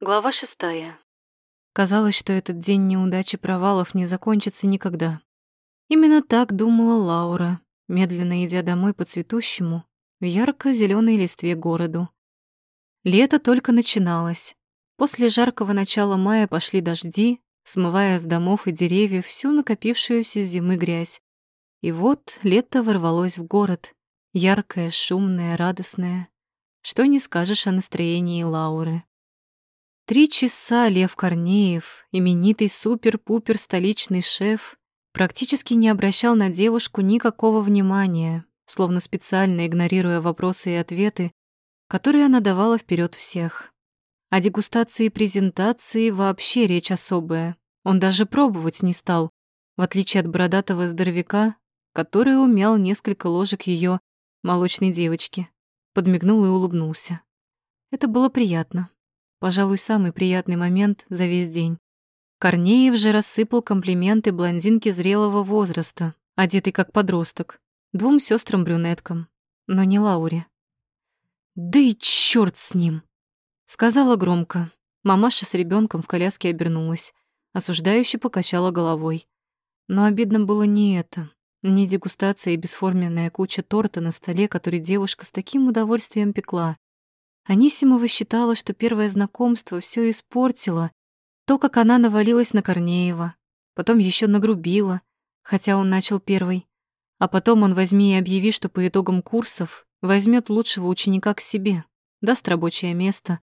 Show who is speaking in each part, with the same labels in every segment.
Speaker 1: Глава шестая. Казалось, что этот день неудач и провалов не закончится никогда. Именно так думала Лаура, медленно идя домой по цветущему, в ярко зеленой листве городу. Лето только начиналось. После жаркого начала мая пошли дожди, смывая с домов и деревьев всю накопившуюся с зимы грязь. И вот лето ворвалось в город, яркое, шумное, радостное. Что не скажешь о настроении Лауры. Три часа Лев Корнеев, именитый супер-пупер столичный шеф, практически не обращал на девушку никакого внимания, словно специально игнорируя вопросы и ответы, которые она давала вперед всех. О дегустации и презентации вообще речь особая. Он даже пробовать не стал, в отличие от бородатого здоровяка, который умял несколько ложек ее молочной девочки, подмигнул и улыбнулся. Это было приятно. Пожалуй, самый приятный момент за весь день. Корнеев же рассыпал комплименты блондинке зрелого возраста, одетой как подросток, двум сестрам брюнеткам но не Лауре. «Да и чёрт с ним!» — сказала громко. Мамаша с ребенком в коляске обернулась, осуждающе покачала головой. Но обидно было не это, не дегустация и бесформенная куча торта на столе, который девушка с таким удовольствием пекла. Анисимова считала, что первое знакомство все испортило. То, как она навалилась на Корнеева, потом еще нагрубила, хотя он начал первый. А потом он возьми и объяви, что по итогам курсов возьмет лучшего ученика к себе, даст рабочее место.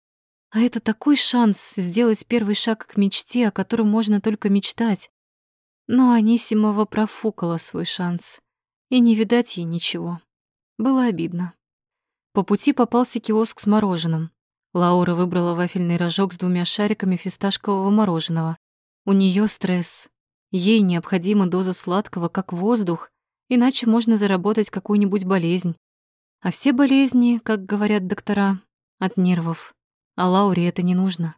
Speaker 1: А это такой шанс сделать первый шаг к мечте, о котором можно только мечтать. Но Анисимова профукала свой шанс. И не видать ей ничего. Было обидно. По пути попался киоск с мороженым. Лаура выбрала вафельный рожок с двумя шариками фисташкового мороженого. У нее стресс. Ей необходима доза сладкого, как воздух, иначе можно заработать какую-нибудь болезнь. А все болезни, как говорят доктора, от нервов. А Лауре это не нужно.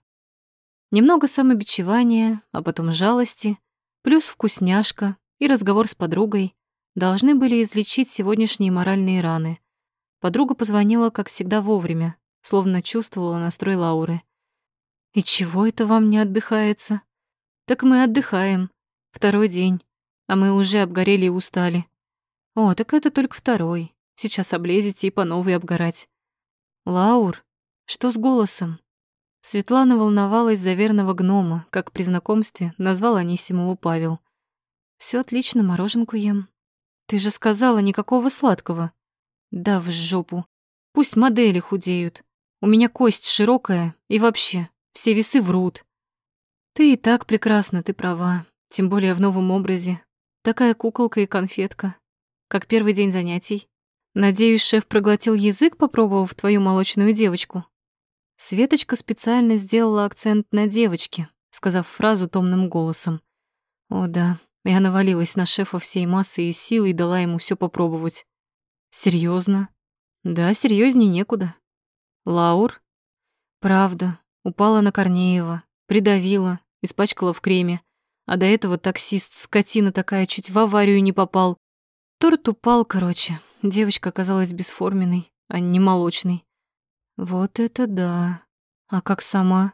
Speaker 1: Немного самобичевания, а потом жалости, плюс вкусняшка и разговор с подругой должны были излечить сегодняшние моральные раны — Подруга позвонила, как всегда, вовремя, словно чувствовала настрой Лауры. «И чего это вам не отдыхается?» «Так мы отдыхаем. Второй день. А мы уже обгорели и устали». «О, так это только второй. Сейчас облезете и по новой обгорать». «Лаур, что с голосом?» Светлана волновалась за верного гнома, как при знакомстве назвал Анисимову Павел. Все отлично, мороженку ем. Ты же сказала, никакого сладкого». Да в жопу. Пусть модели худеют. У меня кость широкая, и вообще, все весы врут. Ты и так прекрасна, ты права. Тем более в новом образе. Такая куколка и конфетка. Как первый день занятий. Надеюсь, шеф проглотил язык, попробовав твою молочную девочку. Светочка специально сделала акцент на девочке, сказав фразу томным голосом. О да, я навалилась на шефа всей массой и силой и дала ему все попробовать. Серьезно? Да, серьезней некуда. Лаур? Правда, упала на Корнеева, придавила, испачкала в креме. А до этого таксист, скотина такая, чуть в аварию не попал. Торт упал, короче. Девочка оказалась бесформенной, а не молочной. Вот это да. А как сама?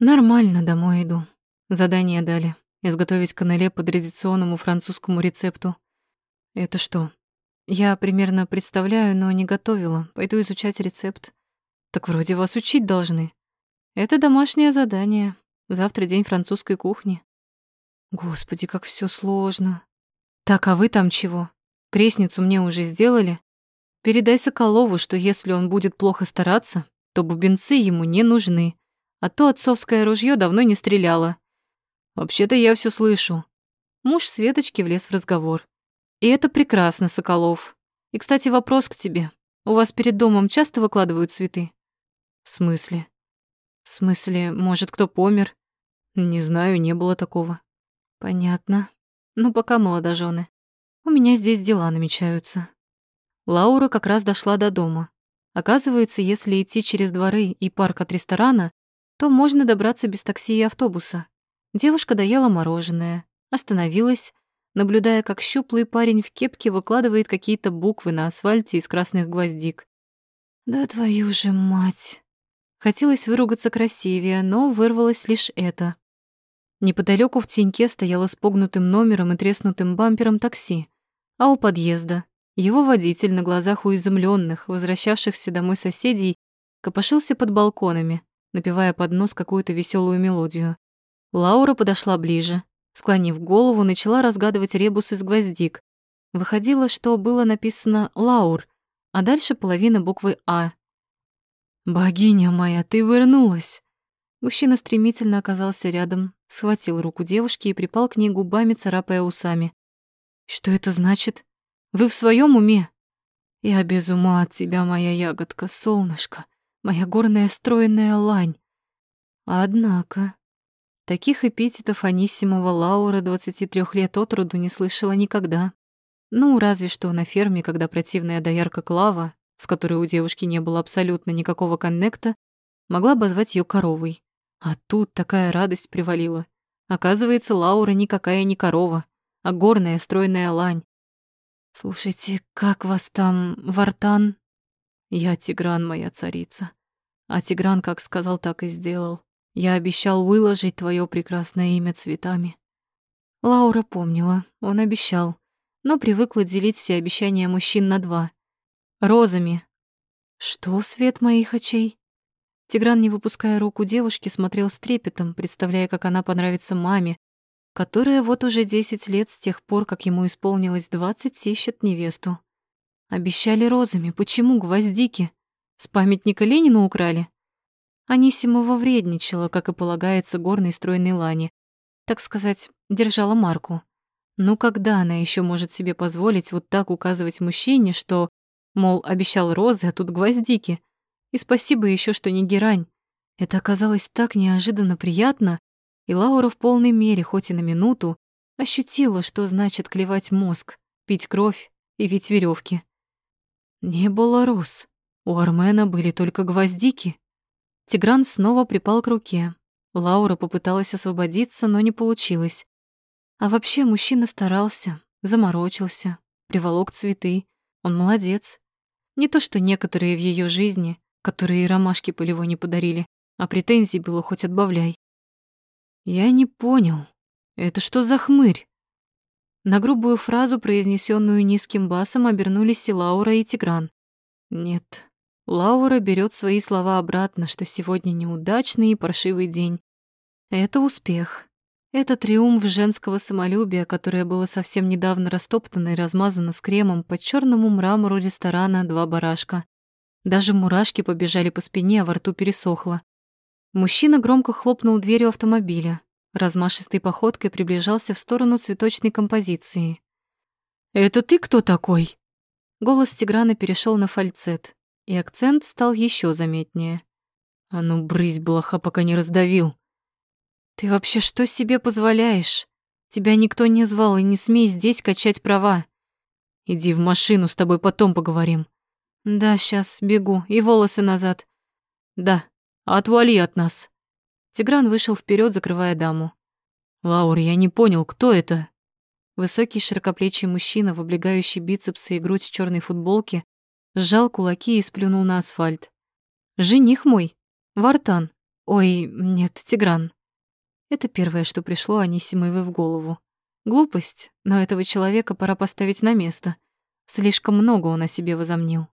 Speaker 1: Нормально домой иду. Задание дали. Изготовить канале по традиционному французскому рецепту. Это что, я примерно представляю, но не готовила. Пойду изучать рецепт. Так вроде вас учить должны. Это домашнее задание. Завтра день французской кухни. Господи, как все сложно. Так, а вы там чего? Крестницу мне уже сделали? Передай Соколову, что если он будет плохо стараться, то бубенцы ему не нужны. А то отцовское ружье давно не стреляло. Вообще-то я все слышу. Муж Светочки влез в разговор. И это прекрасно, Соколов. И, кстати, вопрос к тебе. У вас перед домом часто выкладывают цветы? В смысле? В смысле, может, кто помер? Не знаю, не было такого. Понятно. Ну, пока молодожены. У меня здесь дела намечаются. Лаура как раз дошла до дома. Оказывается, если идти через дворы и парк от ресторана, то можно добраться без такси и автобуса. Девушка доела мороженое, остановилась, наблюдая, как щуплый парень в кепке выкладывает какие-то буквы на асфальте из красных гвоздик. «Да твою же мать!» Хотелось выругаться красивее, но вырвалось лишь это. Неподалеку в теньке стояло с погнутым номером и треснутым бампером такси, а у подъезда его водитель на глазах у изумленных, возвращавшихся домой соседей, копошился под балконами, напевая под нос какую-то веселую мелодию. Лаура подошла ближе, склонив голову, начала разгадывать ребус из гвоздик. Выходило, что было написано «Лаур», а дальше половина буквы «А». «Богиня моя, ты вернулась!» Мужчина стремительно оказался рядом, схватил руку девушки и припал к ней губами, царапая усами. «Что это значит? Вы в своем уме?» «Я без ума от тебя, моя ягодка, солнышко, моя горная стройная лань». Однако, таких эпитетов Анисимова Лаура 23 лет от роду не слышала никогда. Ну, разве что на ферме, когда противная доярка Клава, с которой у девушки не было абсолютно никакого коннекта, могла бы звать ее коровой. А тут такая радость привалила. Оказывается, Лаура никакая не корова, а горная стройная лань. «Слушайте, как вас там, Вартан?» «Я Тигран, моя царица. А Тигран как сказал, так и сделал. Я обещал выложить твое прекрасное имя цветами». Лаура помнила, он обещал, но привыкла делить все обещания мужчин на два. Розами. «Что, свет моих очей?» Тигран, не выпуская руку девушки, смотрел с трепетом, представляя, как она понравится маме, которая вот уже десять лет с тех пор, как ему исполнилось двадцать, ищет невесту. Обещали розами, почему гвоздики? С памятника Ленину украли? Анисимова вредничала, как и полагается горной стройной лани. Так сказать, держала марку. Ну когда она еще может себе позволить вот так указывать мужчине, что, мол, обещал розы, а тут гвоздики? И спасибо еще, что не герань. Это оказалось так неожиданно приятно, и Лаура в полной мере, хоть и на минуту, ощутила, что значит клевать мозг, пить кровь и вить веревки. Не было роз. У Армена были только гвоздики. Тигран снова припал к руке. Лаура попыталась освободиться, но не получилось. А вообще мужчина старался, заморочился, приволок цветы. Он молодец. Не то, что некоторые в ее жизни, которые ромашки полевой не подарили, а претензий было хоть отбавляй. Я не понял. Это что за хмырь? На грубую фразу, произнесенную низким басом, обернулись и Лаура, и Тигран. Нет, Лаура берет свои слова обратно, что сегодня неудачный и паршивый день. Это успех. Это триумф женского самолюбия, которое было совсем недавно растоптано и размазано с кремом по черному мрамору ресторана «Два барашка». Даже мурашки побежали по спине, а во рту пересохло. Мужчина громко хлопнул дверью автомобиля. Размашистой походкой приближался в сторону цветочной композиции. «Это ты кто такой?» Голос Тиграна перешел на фальцет, и акцент стал еще заметнее. «А ну, брысь, блоха, пока не раздавил!» «Ты вообще что себе позволяешь? Тебя никто не звал, и не смей здесь качать права!» «Иди в машину, с тобой потом поговорим!» «Да, сейчас бегу, и волосы назад!» «Да, Отвали от нас!» Тигран вышел вперед, закрывая даму. «Лаур, я не понял, кто это?» Высокий широкоплечий мужчина в облегающей бицепсы и грудь черной футболке сжал кулаки и сплюнул на асфальт. «Жених мой! Вартан! Ой, нет, Тигран!» Это первое, что пришло Анисимовой в голову. Глупость, но этого человека пора поставить на место. Слишком много он о себе возомнил.